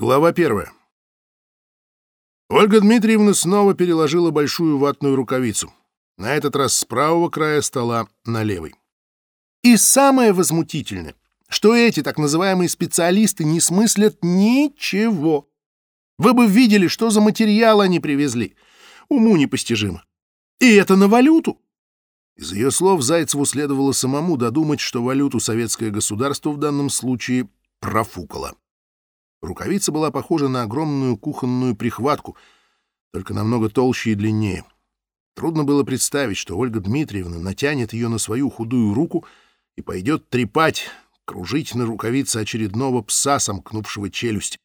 Глава первая. Ольга Дмитриевна снова переложила большую ватную рукавицу, на этот раз с правого края стола на левый. И самое возмутительное, что эти так называемые специалисты не смыслят ничего. Вы бы видели, что за материал они привезли. Уму непостижимо. И это на валюту. Из ее слов Зайцеву следовало самому додумать, что валюту советское государство в данном случае профукало. Рукавица была похожа на огромную кухонную прихватку, только намного толще и длиннее. Трудно было представить, что Ольга Дмитриевна натянет ее на свою худую руку и пойдет трепать, кружить на рукавице очередного пса, сомкнувшего челюсть.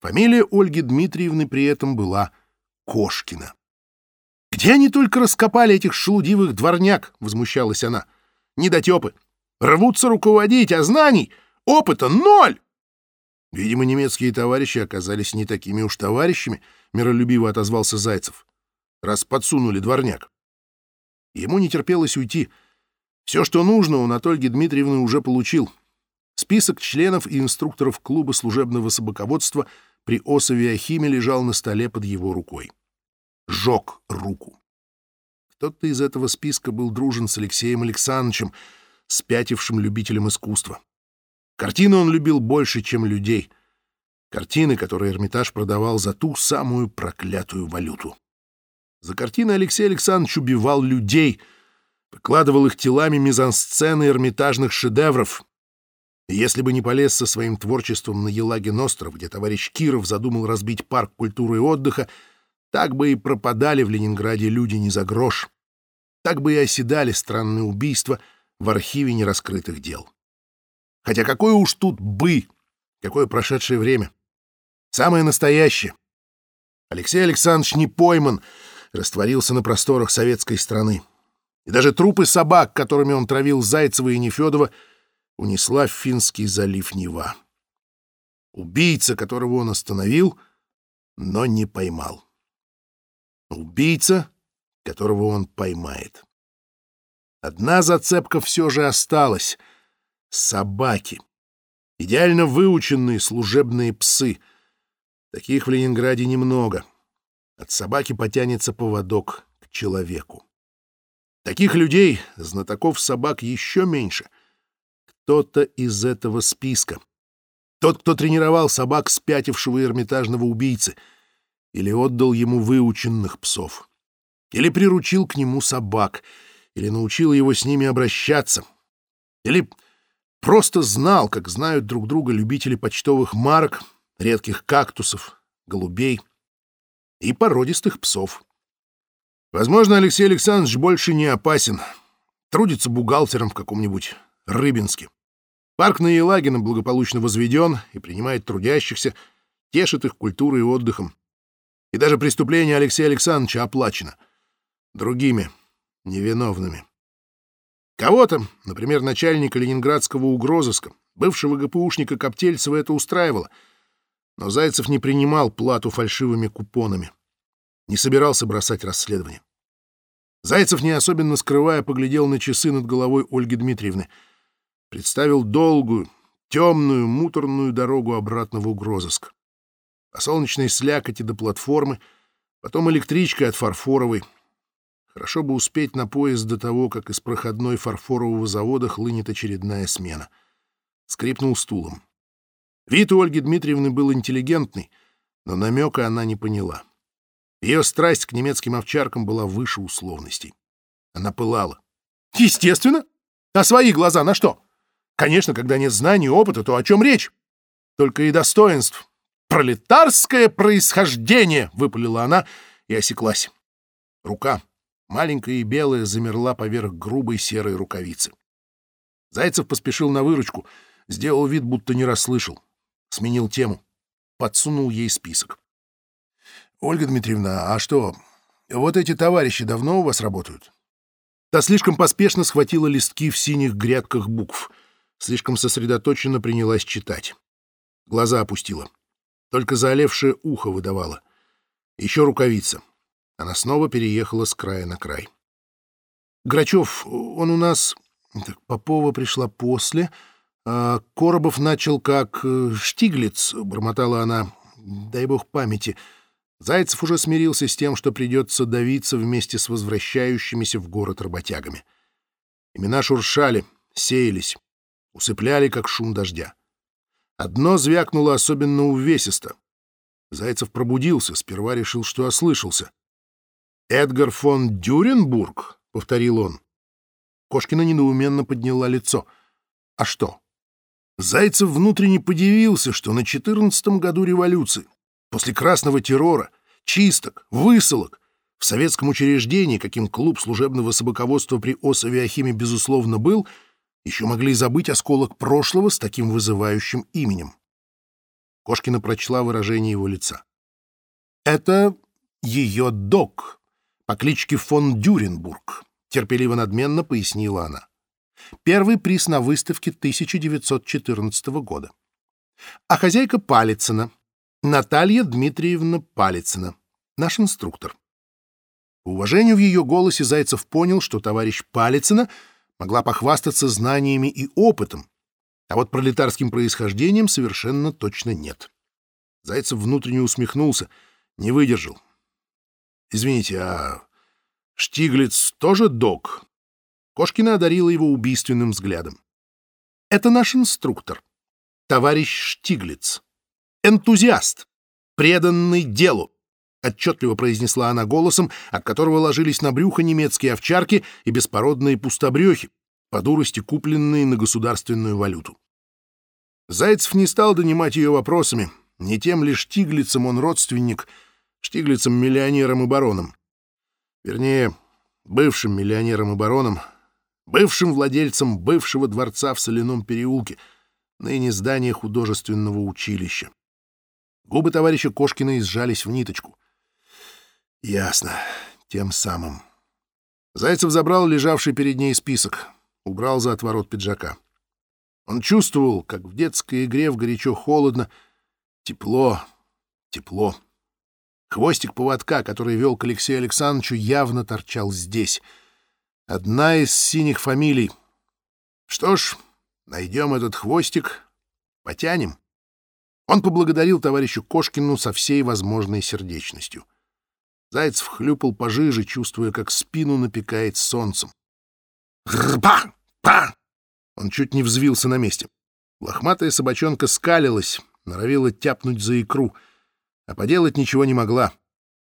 Фамилия Ольги Дмитриевны при этом была Кошкина. «Где они только раскопали этих шелудивых дворняк?» — возмущалась она. «Недотепы! Рвутся руководить, а знаний, опыта ноль!» Видимо, немецкие товарищи оказались не такими уж товарищами, миролюбиво отозвался Зайцев, раз подсунули дворняк. Ему не терпелось уйти. Все, что нужно, он от Ольги Дмитриевны уже получил. Список членов и инструкторов клуба служебного собаководства при Осове Ахиме лежал на столе под его рукой. Жег руку. Кто-то из этого списка был дружен с Алексеем Александровичем, спятившим любителем искусства. Картины он любил больше, чем людей. Картины, которые Эрмитаж продавал за ту самую проклятую валюту. За картины Алексей Александрович убивал людей, выкладывал их телами мизансцены эрмитажных шедевров. И если бы не полез со своим творчеством на Елагин остров, где товарищ Киров задумал разбить парк культуры и отдыха, так бы и пропадали в Ленинграде люди не за грош. Так бы и оседали странные убийства в архиве нераскрытых дел. Хотя какое уж тут «бы», какое прошедшее время. Самое настоящее. Алексей Александрович не пойман, растворился на просторах советской страны. И даже трупы собак, которыми он травил Зайцева и Нефедова, унесла в Финский залив Нева. Убийца, которого он остановил, но не поймал. Убийца, которого он поймает. Одна зацепка все же осталась — собаки. Идеально выученные служебные псы. Таких в Ленинграде немного. От собаки потянется поводок к человеку. Таких людей, знатоков собак, еще меньше. Кто-то из этого списка. Тот, кто тренировал собак спятившего эрмитажного убийцы, или отдал ему выученных псов, или приручил к нему собак, или научил его с ними обращаться, или Просто знал, как знают друг друга любители почтовых марок, редких кактусов, голубей и породистых псов. Возможно, Алексей Александрович больше не опасен. Трудится бухгалтером в каком-нибудь Рыбинске. Парк на Елагина благополучно возведен и принимает трудящихся, тешит их культурой и отдыхом. И даже преступление Алексея Александровича оплачено. Другими, невиновными. Кого-то, например, начальника ленинградского угрозыска, бывшего ГПУшника Коптельцева, это устраивало, но Зайцев не принимал плату фальшивыми купонами, не собирался бросать расследование. Зайцев, не особенно скрывая, поглядел на часы над головой Ольги Дмитриевны, представил долгую, темную, муторную дорогу обратно в угрозыск. По солнечной слякоти до платформы, потом электричкой от Фарфоровой — Хорошо бы успеть на поезд до того, как из проходной фарфорового завода хлынет очередная смена. Скрипнул стулом. Вид у Ольги Дмитриевны был интеллигентный, но намека она не поняла. Ее страсть к немецким овчаркам была выше условностей. Она пылала. «Естественно! А свои глаза на что? Конечно, когда нет знаний и опыта, то о чем речь? Только и достоинств. Пролетарское происхождение!» — выпалила она и осеклась. Рука, маленькая и белая, замерла поверх грубой серой рукавицы. Зайцев поспешил на выручку, сделал вид, будто не расслышал. Сменил тему. Подсунул ей список. — Ольга Дмитриевна, а что, вот эти товарищи давно у вас работают? Та слишком поспешно схватила листки в синих грядках букв. Слишком сосредоточенно принялась читать. Глаза опустила. Только заолевшее ухо выдавала. Еще рукавица. Она снова переехала с края на край. «Грачев, он у нас...» так, Попова пришла после, А Коробов начал как э, Штиглиц, — бормотала она, — дай бог памяти. Зайцев уже смирился с тем, что придется давиться вместе с возвращающимися в город работягами. Имена шуршали, сеялись, усыпляли, как шум дождя. Одно звякнуло особенно увесисто. Зайцев пробудился, сперва решил, что ослышался. «Эдгар фон Дюренбург?» — повторил он. Кошкина недоуменно подняла лицо. «А что?» Зайцев внутренне подивился, что на четырнадцатом году революции, после красного террора, чисток, высылок, в советском учреждении, каким клуб служебного собаководства при Осове Ахиме безусловно был, еще могли забыть осколок прошлого с таким вызывающим именем. Кошкина прочла выражение его лица. «Это ее док по кличке фон Дюренбург», — терпеливо-надменно пояснила она. Первый приз на выставке 1914 года. А хозяйка Палицына, Наталья Дмитриевна Палицына, наш инструктор. По уважению в ее голосе Зайцев понял, что товарищ Палицына могла похвастаться знаниями и опытом, а вот пролетарским происхождением совершенно точно нет. Зайцев внутренне усмехнулся, не выдержал. «Извините, а Штиглиц тоже док?» Кошкина одарила его убийственным взглядом. «Это наш инструктор, товарищ Штиглиц. Энтузиаст, преданный делу», — отчетливо произнесла она голосом, от которого ложились на брюхо немецкие овчарки и беспородные пустобрехи, по дурости купленные на государственную валюту. Зайцев не стал донимать ее вопросами, не тем лишь Штиглицем он родственник, Штиглицем-миллионером и бароном. Вернее, бывшим миллионером и бароном, бывшим владельцем бывшего дворца в Соляном переулке, ныне здание художественного училища. Губы товарища Кошкина изжались в ниточку. Ясно, тем самым. Зайцев забрал лежавший перед ней список, убрал за отворот пиджака. Он чувствовал, как в детской игре в горячо-холодно, тепло, тепло. Хвостик поводка, который вел к Алексею Александровичу, явно торчал здесь — Одна из синих фамилий. Что ж, найдем этот хвостик, потянем. Он поблагодарил товарищу Кошкину со всей возможной сердечностью. Зайцев хлюпал пожиже, чувствуя, как спину напекает солнцем. «Рпа! Па!» Он чуть не взвился на месте. Лохматая собачонка скалилась, норовила тяпнуть за икру, а поделать ничего не могла.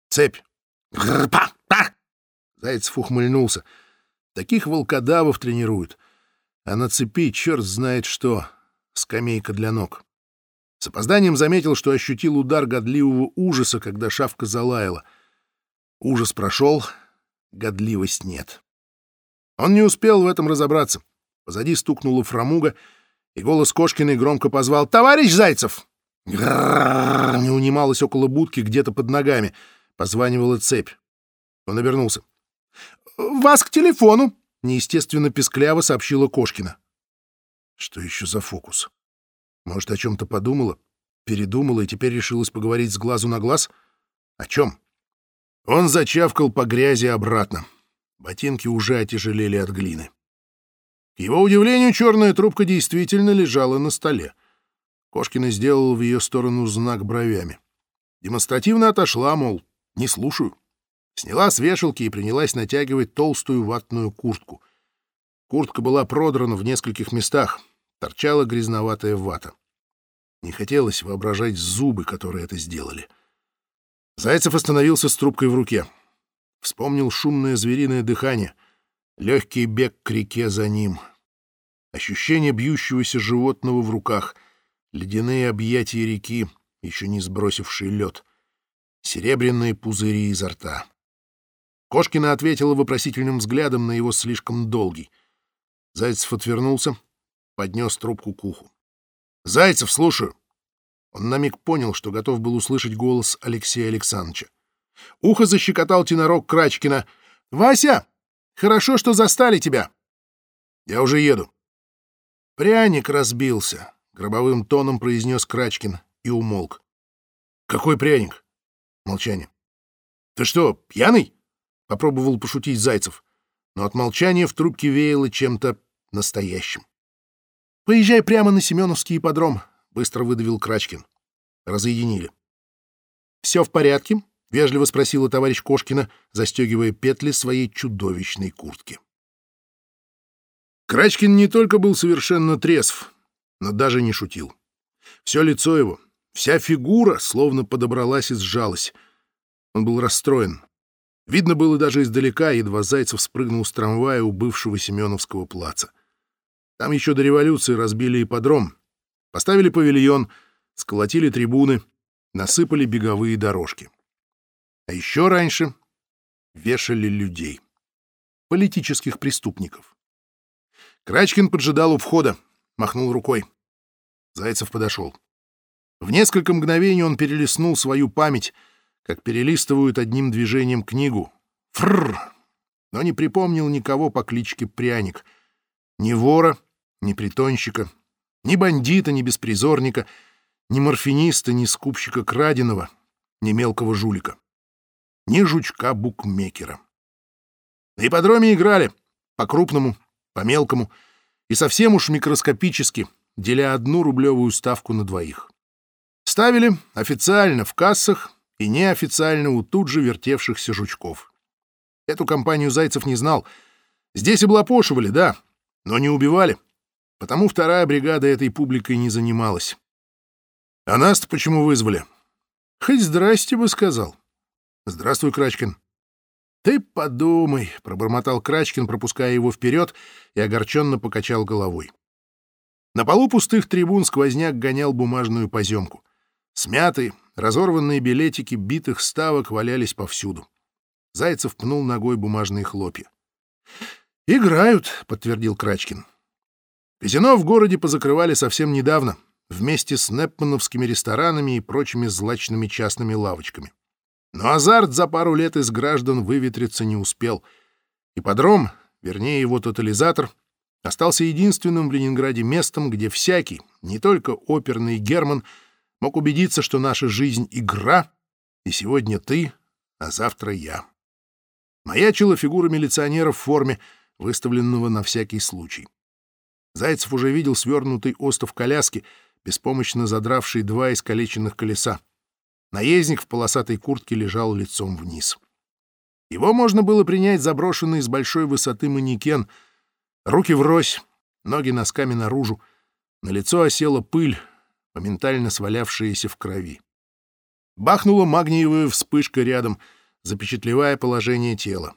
«Цепь!» «Рпа! Па!» Зайцев ухмыльнулся — Таких волкодавов тренируют. А на цепи черт знает что. Скамейка для ног. С опозданием заметил, что ощутил удар годливого ужаса, когда шавка залаяла. Ужас прошел, годливость нет. Он не успел в этом разобраться. Позади стукнула фрамуга, и голос Кошкиной громко позвал «Товарищ Зайцев!» Не унималась около будки где-то под ногами. Позванивала цепь. Он обернулся. «Вас к телефону!» — неестественно пескляво сообщила Кошкина. Что еще за фокус? Может, о чем-то подумала, передумала и теперь решилась поговорить с глазу на глаз? О чем? Он зачавкал по грязи обратно. Ботинки уже отяжелели от глины. К его удивлению, черная трубка действительно лежала на столе. Кошкина сделала в ее сторону знак бровями. Демонстративно отошла, мол, не слушаю. Сняла с вешалки и принялась натягивать толстую ватную куртку. Куртка была продрана в нескольких местах, торчала грязноватая вата. Не хотелось воображать зубы, которые это сделали. Зайцев остановился с трубкой в руке. Вспомнил шумное звериное дыхание, легкий бег к реке за ним. Ощущение бьющегося животного в руках, ледяные объятия реки, еще не сбросивший лед, серебряные пузыри изо рта. Кошкина ответила вопросительным взглядом на его слишком долгий. Зайцев отвернулся, поднес трубку к уху. «Зайцев, слушаю!» Он на миг понял, что готов был услышать голос Алексея Александровича. Ухо защекотал тенорок Крачкина. «Вася, хорошо, что застали тебя!» «Я уже еду». «Пряник разбился», — гробовым тоном произнес Крачкин и умолк. «Какой пряник?» Молчание. «Ты что, пьяный?» — попробовал пошутить Зайцев, но от молчания в трубке веяло чем-то настоящим. «Поезжай прямо на Семеновский ипподром», — быстро выдавил Крачкин. Разъединили. «Все в порядке?» — вежливо спросила товарищ Кошкина, застегивая петли своей чудовищной куртки. Крачкин не только был совершенно трезв, но даже не шутил. Все лицо его, вся фигура словно подобралась и сжалась. Он был расстроен. Видно было даже издалека, едва Зайцев спрыгнул с трамвая у бывшего Семеновского плаца. Там еще до революции разбили ипподром, поставили павильон, сколотили трибуны, насыпали беговые дорожки. А еще раньше вешали людей, политических преступников. Крачкин поджидал у входа, махнул рукой. Зайцев подошел. В несколько мгновений он перелистнул свою память, как перелистывают одним движением книгу. Фрррр! Но не припомнил никого по кличке Пряник. Ни вора, ни притонщика, ни бандита, ни беспризорника, ни морфиниста, ни скупщика краденого, ни мелкого жулика ни жучка-букмекера. На ипподроме играли по-крупному, по-мелкому и совсем уж микроскопически, деля одну рублевую ставку на двоих. Ставили официально в кассах и неофициально у тут же вертевшихся жучков. Эту компанию Зайцев не знал. Здесь облапошивали, да, но не убивали. Потому вторая бригада этой публикой не занималась. А нас-то почему вызвали? Хоть здрасте бы сказал. «Здравствуй, Крачкин». «Ты подумай», — пробормотал Крачкин, пропуская его вперед, и огорченно покачал головой. На полу пустых трибун сквозняк гонял бумажную поземку. Смятые, разорванные билетики битых ставок валялись повсюду. Зайцев пнул ногой бумажные хлопья. «Играют», — подтвердил Крачкин. Казино в городе позакрывали совсем недавно, вместе с непмановскими ресторанами и прочими злачными частными лавочками. Но азарт за пару лет из граждан выветриться не успел. Ипподром, вернее его тотализатор, остался единственным в Ленинграде местом, где всякий, не только оперный Герман, мог убедиться, что наша жизнь — игра, и сегодня ты, а завтра я. Маячила фигура милиционера в форме, выставленного на всякий случай. Зайцев уже видел свернутый остов коляски, беспомощно задравший два искалеченных колеса. Наездник в полосатой куртке лежал лицом вниз. Его можно было принять заброшенный с большой высоты манекен. Руки врозь, ноги носками наружу. На лицо осела пыль, моментально свалявшаяся в крови. Бахнула магниевая вспышка рядом, запечатлевая положение тела.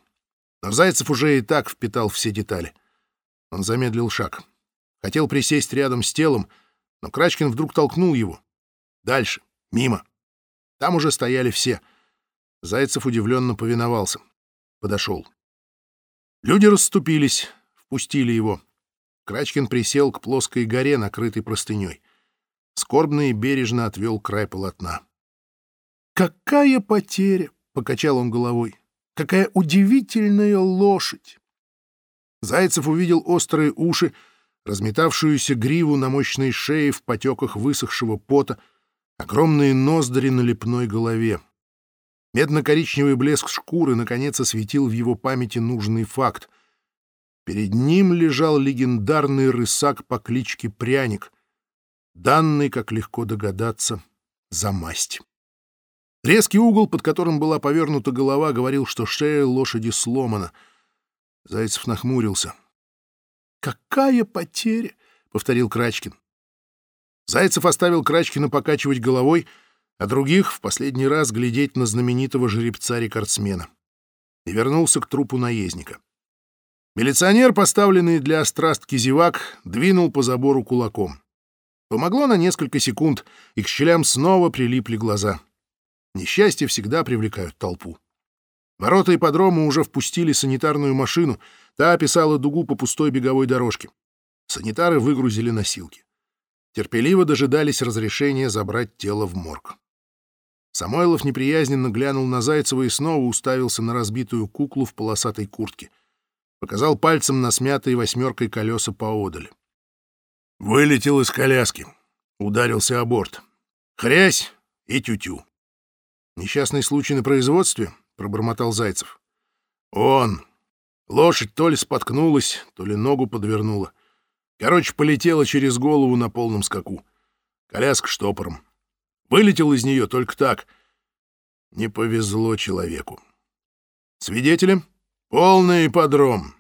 Но Зайцев уже и так впитал все детали. Он замедлил шаг. Хотел присесть рядом с телом, но Крачкин вдруг толкнул его. Дальше, мимо. Там уже стояли все. Зайцев удивленно повиновался. Подошел. Люди расступились, впустили его. Крачкин присел к плоской горе, накрытой простыней. Скорбно и бережно отвел край полотна. «Какая потеря!» — покачал он головой. «Какая удивительная лошадь!» Зайцев увидел острые уши, разметавшуюся гриву на мощной шее в потеках высохшего пота, огромные ноздри на лепной голове. Медно-коричневый блеск шкуры наконец осветил в его памяти нужный факт. Перед ним лежал легендарный рысак по кличке Пряник, данный, как легко догадаться, за масть. Резкий угол, под которым была повернута голова, говорил, что шея лошади сломана. Зайцев нахмурился. «Какая потеря!» — повторил Крачкин. Зайцев оставил Крачкина покачивать головой, а других в последний раз глядеть на знаменитого жеребца-рекордсмена. И вернулся к трупу наездника. Милиционер, поставленный для острастки зевак, двинул по забору кулаком. Помогло на несколько секунд, и к щелям снова прилипли глаза. Несчастья всегда привлекают толпу. Ворота ипподрома уже впустили санитарную машину, та описала дугу по пустой беговой дорожке. Санитары выгрузили носилки терпеливо дожидались разрешения забрать тело в морг. Самойлов неприязненно глянул на Зайцева и снова уставился на разбитую куклу в полосатой куртке. Показал пальцем на смятые восьмеркой колеса поодаль. Вылетел из коляски. Ударился о борт. Хрясь и тю-тю. «Несчастный случай на производстве?» — пробормотал Зайцев. «Он. Лошадь то ли споткнулась, то ли ногу подвернула. Короче, полетела через голову на полном скаку. Коляска штопором. Вылетел из нее только так. Не повезло человеку. Свидетели? Полный ипподром.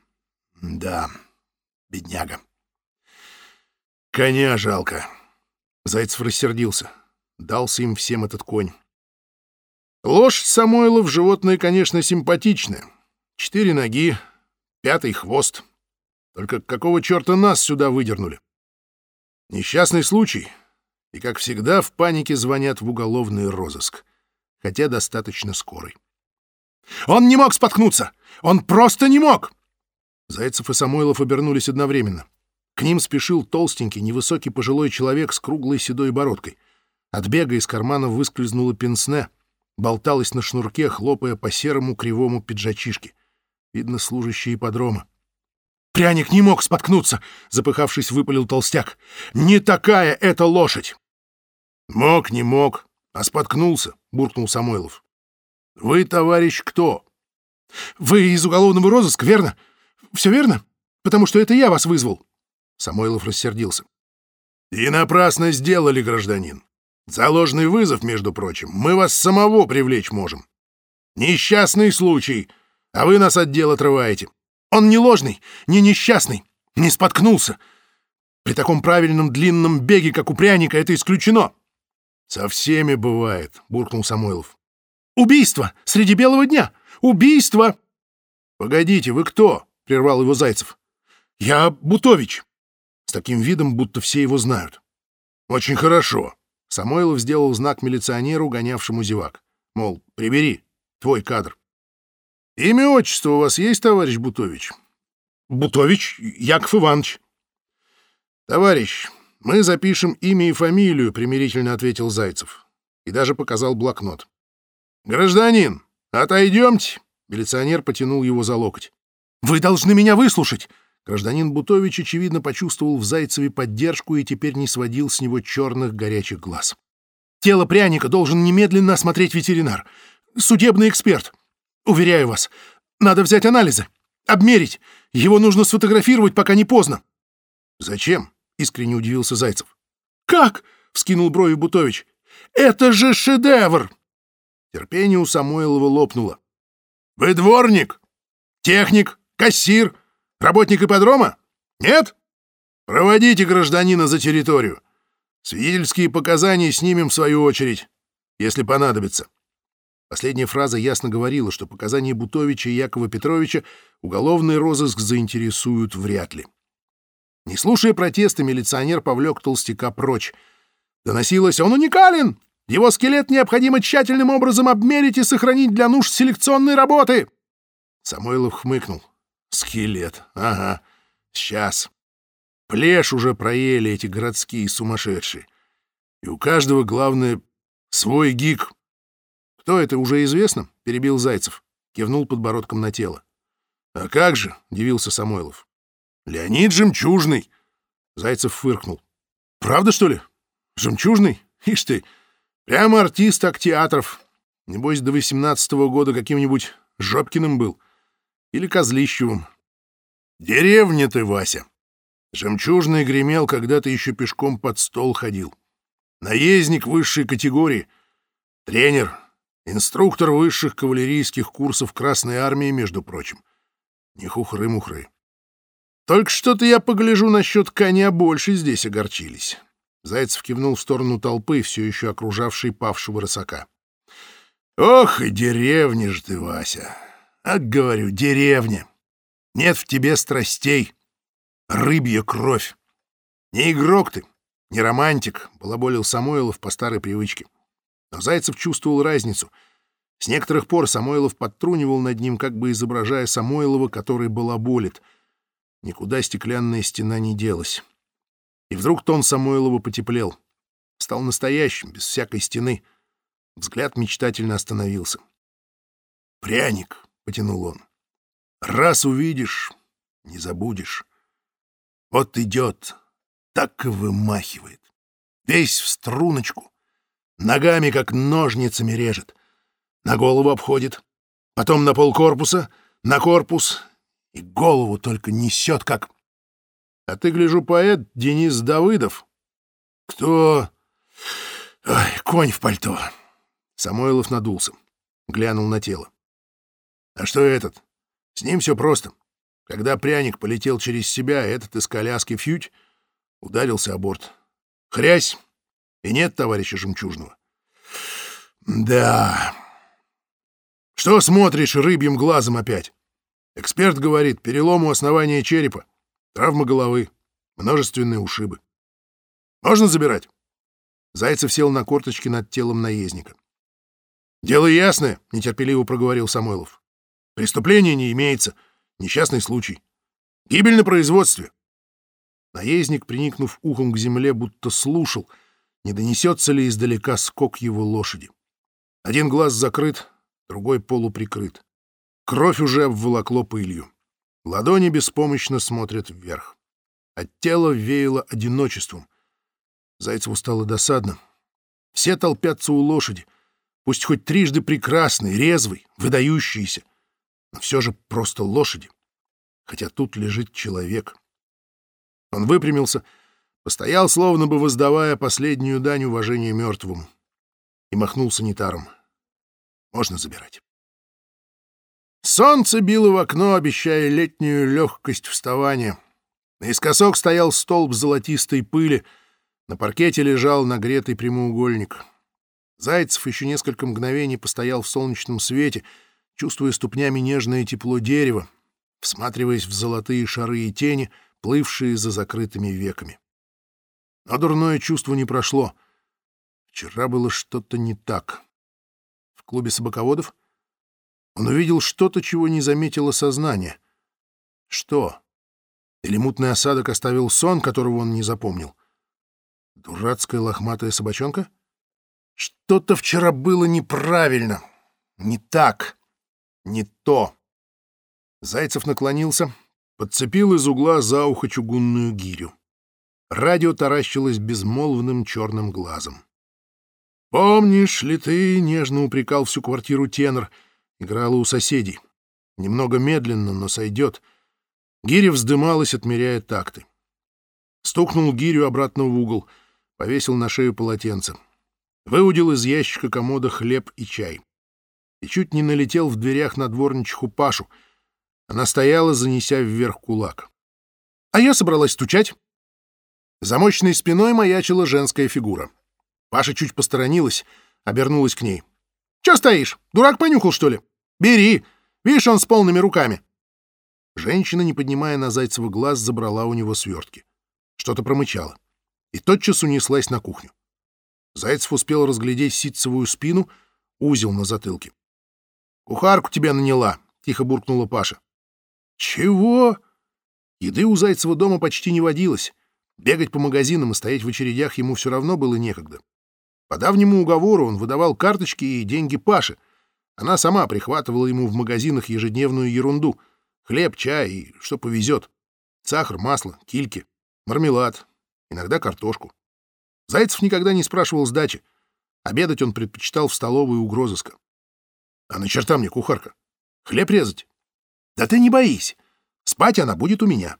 Да, бедняга. Коня жалко. Зайцев рассердился. Дался им всем этот конь. Лошадь Самойлов животное, конечно, симпатичное. Четыре ноги, пятый хвост. Только какого черта нас сюда выдернули? Несчастный случай. И, как всегда, в панике звонят в уголовный розыск. Хотя достаточно скорый. «Он не мог споткнуться! Он просто не мог!» Зайцев и Самойлов обернулись одновременно. К ним спешил толстенький, невысокий пожилой человек с круглой седой бородкой. От бега из кармана выскользнула пенсне, болталась на шнурке, хлопая по серому кривому пиджачишке. Видно, служащий ипподрома. «Пряник не мог споткнуться!» — запыхавшись, выпалил толстяк. «Не такая эта лошадь!» «Мог, не мог, а споткнулся», — буркнул Самойлов. «Вы, товарищ, кто?» «Вы из уголовного розыска, верно? Все верно? Потому что это я вас вызвал. Самойлов рассердился. «И напрасно сделали, гражданин. За ложный вызов, между прочим, мы вас самого привлечь можем. Несчастный случай, а вы нас от дела отрываете. Он не ложный, не несчастный, не споткнулся. При таком правильном длинном беге, как у пряника, это исключено». «Со всеми бывает», — буркнул Самойлов. «Убийство! Среди белого дня! Убийство!» «Погодите, вы кто?» — прервал его Зайцев. «Я Бутович с таким видом, будто все его знают. «Очень хорошо». Самойлов сделал знак милиционеру, гонявшему зевак. Мол, прибери, твой кадр. «Имя, отчество у вас есть, товарищ Бутович?» «Бутович Яков Иванович». «Товарищ, мы запишем имя и фамилию», — примирительно ответил Зайцев. И даже показал блокнот. «Гражданин, отойдемте!» — милиционер потянул его за локоть. «Вы должны меня выслушать!» Гражданин Бутович, очевидно, почувствовал в Зайцеве поддержку и теперь не сводил с него черных горячих глаз. «Тело пряника должен немедленно осмотреть ветеринар. Судебный эксперт. Уверяю вас, надо взять анализы, обмерить. Его нужно сфотографировать, пока не поздно». «Зачем?» — искренне удивился Зайцев. «Как?» — вскинул брови Бутович. «Это же шедевр!» Терпение у Самойлова лопнуло. «Вы дворник? Техник? Кассир? Работник ипподрома? Нет? Проводите гражданина за территорию. Свидетельские показания снимем в свою очередь, если понадобится. Последняя фраза ясно говорила, что показания Бутовича и Якова Петровича уголовный розыск заинтересуют вряд ли. Не слушая протеста, милиционер повлек толстяка прочь. Доносилось «Он уникален! Его скелет необходимо тщательным образом обмерить и сохранить для нужд селекционной работы!» Самойлов хмыкнул. Скелет. Ага. Сейчас. Плешь уже проели эти городские сумасшедшие. И у каждого, главное, свой гик. Кто это, уже известно? Перебил Зайцев. Кивнул подбородком на тело. А как же? Дивился Самойлов. Леонид Жемчужный. Зайцев фыркнул. Правда, что ли? Жемчужный? Ишь ты. Прямо артист актеатров. Небось, до восемнадцатого года каким-нибудь Жопкиным был. — или Козлищевым. Деревня ты, Вася. Жемчужный гремел, когда ты еще пешком под стол ходил. Наездник высшей категории, тренер, инструктор высших кавалерийских курсов Красной Армии, между прочим. Не хухры-мухры. Только что-то я погляжу насчет коня больше здесь огорчились. Зайцев кивнул в сторону толпы, все еще окружавшей павшего рысака. «Ох и деревня же ты, Вася! А, говорю, деревня. Нет в тебе страстей. Рыбья кровь. Не игрок ты, не романтик, балаболил Самойлов по старой привычке. Но Зайцев чувствовал разницу. С некоторых пор Самойлов подтрунивал над ним, как бы изображая Самойлова, который балаболит. Никуда стеклянная стена не делась. И вдруг тон Самойлова потеплел. Стал настоящим, без всякой стены. Взгляд мечтательно остановился. «Пряник!» потянул он. Раз увидишь, не забудешь. Вот идет, так и вымахивает. Весь в струночку, ногами как ножницами режет. На голову обходит, потом на пол корпуса, на корпус, и голову только несет, как... А ты, гляжу, поэт Денис Давыдов. Кто? Ой, конь в пальто. Самойлов надулся, глянул на тело. А что этот? С ним все просто. Когда пряник полетел через себя, этот из коляски фьють ударился о борт. Хрясь! И нет товарища Жемчужного. Да. Что смотришь рыбьим глазом опять? Эксперт говорит, перелом у основания черепа, травма головы, множественные ушибы. Можно забирать? Зайцев сел на корточки над телом наездника. «Дело ясное», — нетерпеливо проговорил Самойлов. «Преступления не имеется. Несчастный случай. Гибель на производстве». Наездник, приникнув ухом к земле, будто слушал, не донесется ли издалека скок его лошади. Один глаз закрыт, другой полуприкрыт. Кровь уже обволокло пылью. Ладони беспомощно смотрят вверх. От тела веяло одиночеством. Зайцеву стало досадно. Все толпятся у лошади, пусть хоть трижды прекрасной, резвой, выдающейся, но все же просто лошади, хотя тут лежит человек. Он выпрямился, постоял, словно бы воздавая последнюю дань уважения мертвому, и махнул санитаром. Можно забирать. Солнце било в окно, обещая летнюю легкость вставания. Наискосок стоял столб золотистой пыли, на паркете лежал нагретый прямоугольник. Зайцев еще несколько мгновений постоял в солнечном свете, чувствуя ступнями нежное тепло дерева, всматриваясь в золотые шары и тени, плывшие за закрытыми веками. Но дурное чувство не прошло. Вчера было что-то не так. В клубе собаководов он увидел что-то, чего не заметило сознание. Что? Или мутный осадок оставил сон, которого он не запомнил? Дурацкая лохматая собачонка? Что-то вчера было неправильно, не так, не то. Зайцев наклонился, подцепил из угла за ухо чугунную гирю. Радио таращилось безмолвным черным глазом. «Помнишь ли ты?» — нежно упрекал всю квартиру тенор. Играла у соседей. Немного медленно, но сойдет. Гиря вздымалась, отмеряя такты. Стукнул гирю обратно в угол, повесил на шею полотенце. Выудил из ящика комода хлеб и чай. И чуть не налетел в дверях на дворничиху Пашу. Она стояла, занеся вверх кулак. А я собралась стучать. За мощной спиной маячила женская фигура. Паша чуть посторонилась, обернулась к ней. — Чё стоишь? Дурак понюхал, что ли? Бери! Видишь, он с полными руками. Женщина, не поднимая на Зайцева глаз, забрала у него свертки. Что-то промычала. И тотчас унеслась на кухню. Зайцев успел разглядеть ситцевую спину, узел на затылке. «Кухарку тебя наняла», — тихо буркнула Паша. «Чего?» Еды у Зайцева дома почти не водилось. Бегать по магазинам и стоять в очередях ему все равно было некогда. По давнему уговору он выдавал карточки и деньги Паше. Она сама прихватывала ему в магазинах ежедневную ерунду — хлеб, чай и что повезет. Сахар, масло, кильки, мармелад, иногда картошку. Зайцев никогда не спрашивал сдачи. Обедать он предпочитал в столовой у грозыска. А на черта мне кухарка? Хлеб резать? Да ты не боись. Спать она будет у меня.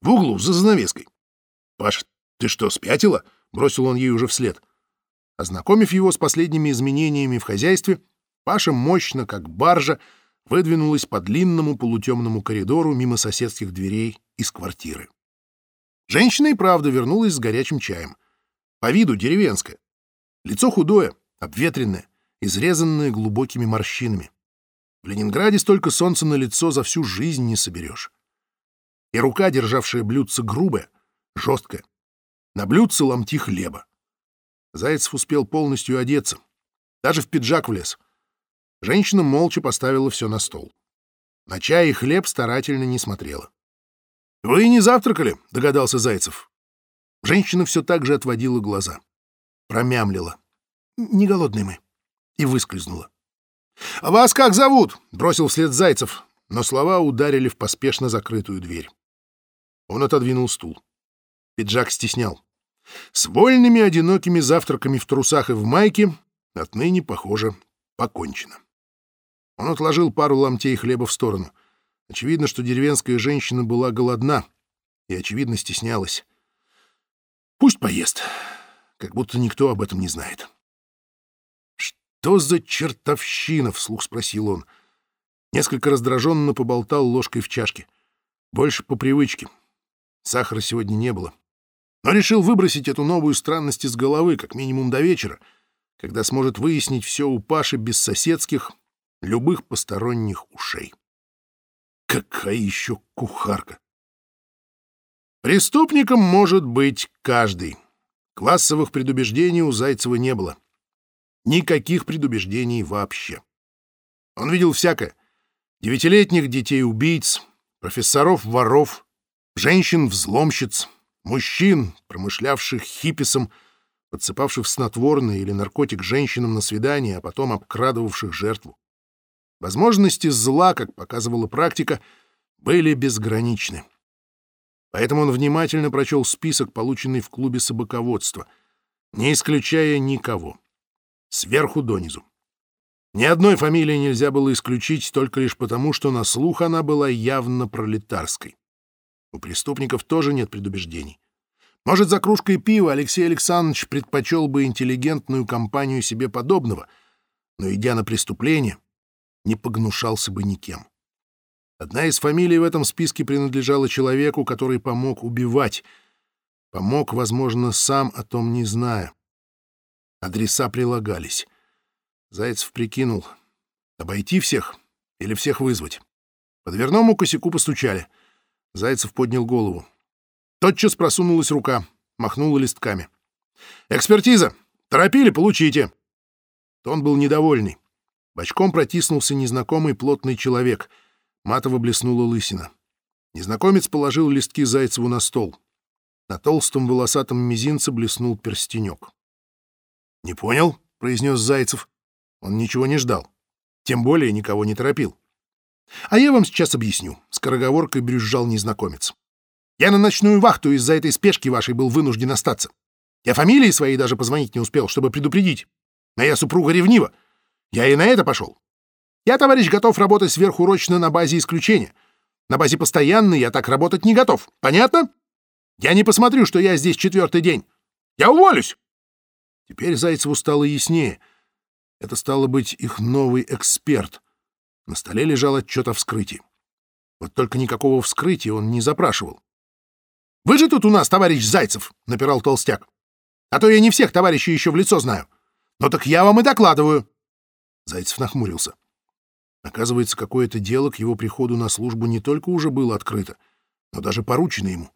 В углу, за занавеской. Паш, ты что, спятила? Бросил он ей уже вслед. Ознакомив его с последними изменениями в хозяйстве, Паша мощно, как баржа, выдвинулась по длинному полутемному коридору мимо соседских дверей из квартиры. Женщина и правда вернулась с горячим чаем. По виду деревенская. Лицо худое, обветренное, изрезанное глубокими морщинами. В Ленинграде столько солнца на лицо за всю жизнь не соберешь. И рука, державшая блюдце, грубая, жесткая. На блюдце ломти хлеба. Зайцев успел полностью одеться. Даже в пиджак влез. Женщина молча поставила все на стол. На чай и хлеб старательно не смотрела. «Вы не завтракали?» — догадался Зайцев. Женщина все так же отводила глаза. Промямлила. «Не голодные мы». И выскользнула. «А вас как зовут?» — бросил вслед Зайцев, но слова ударили в поспешно закрытую дверь. Он отодвинул стул. Пиджак стеснял. С вольными одинокими завтраками в трусах и в майке отныне, похоже, покончено. Он отложил пару ломтей хлеба в сторону. Очевидно, что деревенская женщина была голодна. и, очевидно, стеснялась. Пусть поест, как будто никто об этом не знает. «Что за чертовщина?» — вслух спросил он. Несколько раздраженно поболтал ложкой в чашке. Больше по привычке. Сахара сегодня не было. Но решил выбросить эту новую странность из головы, как минимум до вечера, когда сможет выяснить все у Паши без соседских, любых посторонних ушей. Какая еще кухарка? Преступником может быть каждый. Классовых предубеждений у Зайцева не было. Никаких предубеждений вообще. Он видел всякое. Девятилетних детей-убийц, профессоров-воров, женщин-взломщиц, мужчин, промышлявших хиписом, подсыпавших снотворное или наркотик женщинам на свидание, а потом обкрадывавших жертву. Возможности зла, как показывала практика, были безграничны. Поэтому он внимательно прочел список, полученный в клубе собаководства, не исключая никого сверху донизу. Ни одной фамилии нельзя было исключить только лишь потому, что на слух она была явно пролетарской. У преступников тоже нет предубеждений. Может, за кружкой пива Алексей Александрович предпочел бы интеллигентную компанию себе подобного, но, идя на преступление, не погнушался бы никем. Одна из фамилий в этом списке принадлежала человеку, который помог убивать. Помог, возможно, сам о том не зная. Адреса прилагались. Зайцев прикинул, обойти всех или всех вызвать. По дверному косяку постучали. Зайцев поднял голову. Тотчас просунулась рука, махнула листками. «Экспертиза! Торопили, получите!» Тон был недовольный. Бочком протиснулся незнакомый плотный человек. Матово блеснула лысина. Незнакомец положил листки Зайцеву на стол. На толстом волосатом мизинце блеснул перстенек. «Не понял», — произнес Зайцев. Он ничего не ждал. Тем более никого не торопил. «А я вам сейчас объясню», — скороговоркой брюзжал незнакомец. «Я на ночную вахту из-за этой спешки вашей был вынужден остаться. Я фамилии своей даже позвонить не успел, чтобы предупредить. Моя супруга ревнива. Я и на это пошел. Я, товарищ, готов работать сверхурочно на базе исключения. На базе постоянной я так работать не готов. Понятно? Я не посмотрю, что я здесь четвертый день. Я уволюсь!» Теперь Зайцеву стало яснее. Это стало быть их новый эксперт. На столе лежал отчет о вскрытии. Вот только никакого вскрытия он не запрашивал. «Вы же тут у нас, товарищ Зайцев!» — напирал толстяк. «А то я не всех товарищей еще в лицо знаю. Но так я вам и докладываю!» Зайцев нахмурился. Оказывается, какое-то дело к его приходу на службу не только уже было открыто, но даже поручено ему.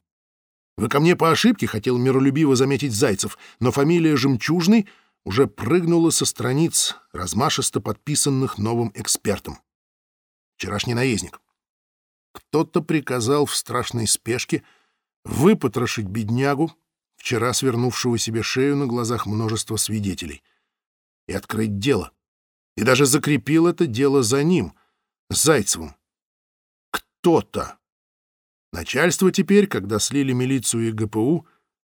Вы ко мне по ошибке, хотел миролюбиво заметить Зайцев, но фамилия Жемчужный уже прыгнула со страниц, размашисто подписанных новым экспертом. Вчерашний наездник. Кто-то приказал в страшной спешке выпотрошить беднягу, вчера свернувшего себе шею на глазах множества свидетелей, и открыть дело. И даже закрепил это дело за ним, Зайцевым. Кто-то. Начальства теперь, когда слили милицию и ГПУ,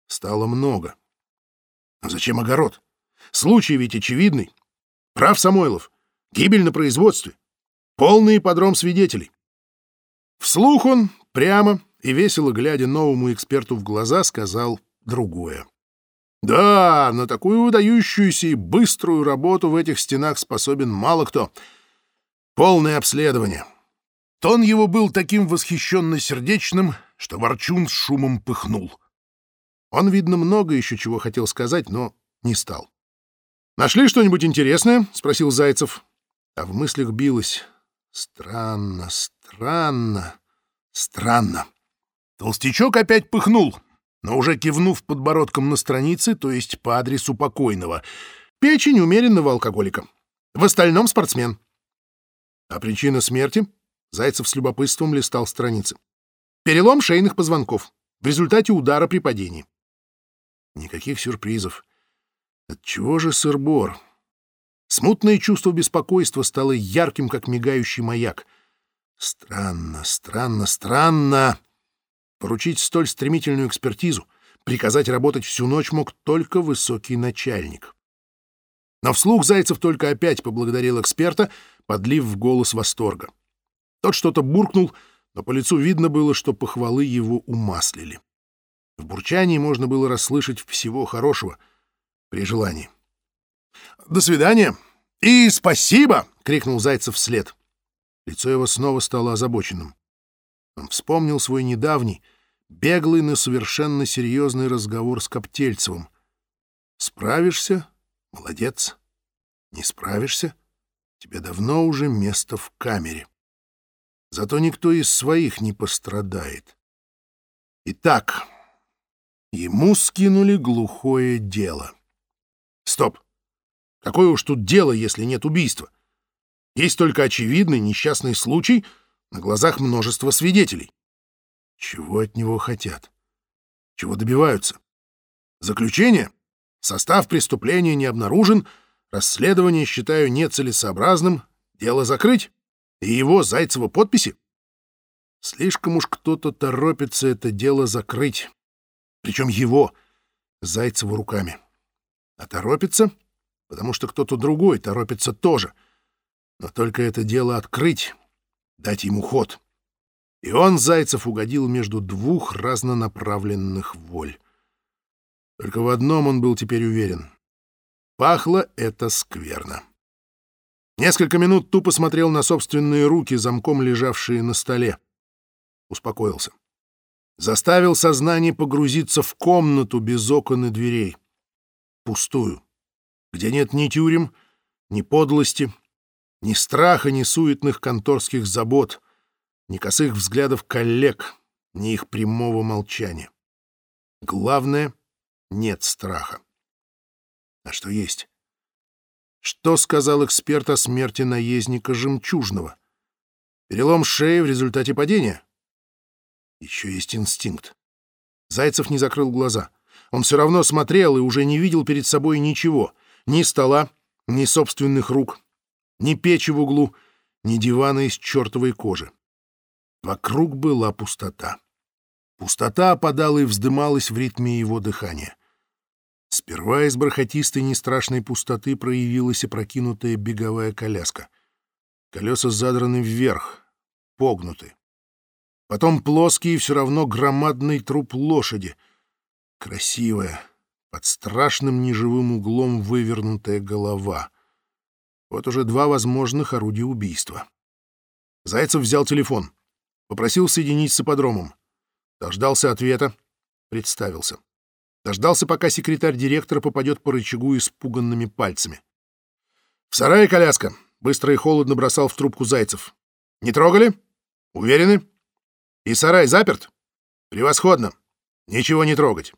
стало много. Но зачем огород? Случай ведь очевидный. Прав Самойлов. Гибель на производстве. Полный подром свидетелей. Вслух он, прямо и весело глядя новому эксперту в глаза, сказал другое. Да, на такую выдающуюся и быструю работу в этих стенах способен мало кто. Полное обследование. Тон его был таким восхищенно-сердечным, что Ворчун с шумом пыхнул. Он, видно, много еще чего хотел сказать, но не стал. «Нашли что-нибудь интересное?» — спросил Зайцев. А в мыслях билось. «Странно, странно, странно». Толстячок опять пыхнул, но уже кивнув подбородком на странице, то есть по адресу покойного. Печень умеренного алкоголика. В остальном спортсмен. А причина смерти? Зайцев с любопытством листал страницы. Перелом шейных позвонков в результате удара при падении. Никаких сюрпризов. Отчего же сырбор? Смутное чувство беспокойства стало ярким, как мигающий маяк. Странно, странно, странно. Поручить столь стремительную экспертизу, приказать работать всю ночь мог только высокий начальник. Но вслух Зайцев только опять поблагодарил эксперта, подлив в голос восторга. Тот что-то буркнул, но по лицу видно было, что похвалы его умаслили. В бурчании можно было расслышать всего хорошего при желании. «До свидания и спасибо!» — крикнул Зайцев вслед. Лицо его снова стало озабоченным. Он вспомнил свой недавний, беглый, но совершенно серьезный разговор с Коптельцевым. «Справишься? Молодец. Не справишься? Тебе давно уже место в камере. Зато никто из своих не пострадает. Итак, ему скинули глухое дело. Стоп! Какое уж тут дело, если нет убийства? Есть только очевидный несчастный случай на глазах множества свидетелей. Чего от него хотят? Чего добиваются? Заключение? Состав преступления не обнаружен, расследование считаю нецелесообразным, дело закрыть. И его, Зайцева, подписи? Слишком уж кто-то торопится это дело закрыть. Причем его, Зайцева, руками. А торопится, потому что кто-то другой торопится тоже. Но только это дело открыть, дать ему ход. И он, Зайцев, угодил между двух разнонаправленных воль. Только в одном он был теперь уверен. Пахло это скверно. Несколько минут тупо смотрел на собственные руки, замком лежавшие на столе. Успокоился. Заставил сознание погрузиться в комнату без окон и дверей. Пустую. Где нет ни тюрем, ни подлости, ни страха, ни суетных конторских забот — ни косых взглядов коллег, ни их прямого молчания. Главное — нет страха. А что есть? Что сказал эксперт о смерти наездника Жемчужного? Перелом шеи в результате падения? Еще есть инстинкт. Зайцев не закрыл глаза. Он все равно смотрел и уже не видел перед собой ничего. Ни стола, ни собственных рук, ни печи в углу, ни дивана из чертовой кожи. Вокруг была пустота. Пустота опадала и вздымалась в ритме его дыхания. Сперва из бархатистой нестрашной пустоты проявилась опрокинутая беговая коляска. Колеса задраны вверх, погнуты. Потом плоский и все равно громадный труп лошади. Красивая, под страшным неживым углом вывернутая голова. Вот уже два возможных орудия убийства. Зайцев взял телефон — Попросил соединить с ипподромом. Дождался ответа. Представился. Дождался, пока секретарь директора попадет по рычагу испуганными пальцами. «В сарае коляска!» — быстро и холодно бросал в трубку Зайцев. «Не трогали? Уверены? И сарай заперт? Превосходно! Ничего не трогать!»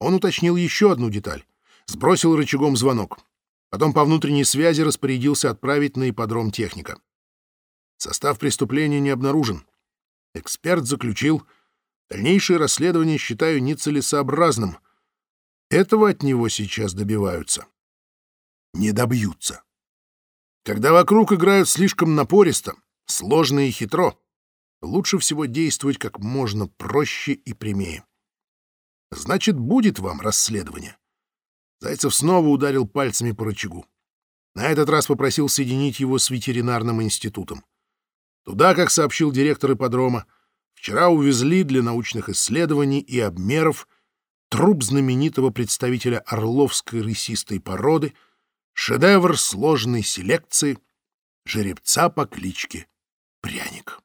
Он уточнил еще одну деталь. Сбросил рычагом звонок. Потом по внутренней связи распорядился отправить на ипподром техника. Состав преступления не обнаружен. Эксперт заключил, дальнейшее расследование считаю нецелесообразным. Этого от него сейчас добиваются. Не добьются. Когда вокруг играют слишком напористо, сложно и хитро, лучше всего действовать как можно проще и прямее. Значит, будет вам расследование. Зайцев снова ударил пальцами по рычагу. На этот раз попросил соединить его с ветеринарным институтом. Туда, как сообщил директор ипподрома, вчера увезли для научных исследований и обмеров труп знаменитого представителя орловской рысистой породы, шедевр сложной селекции, жеребца по кличке Пряник.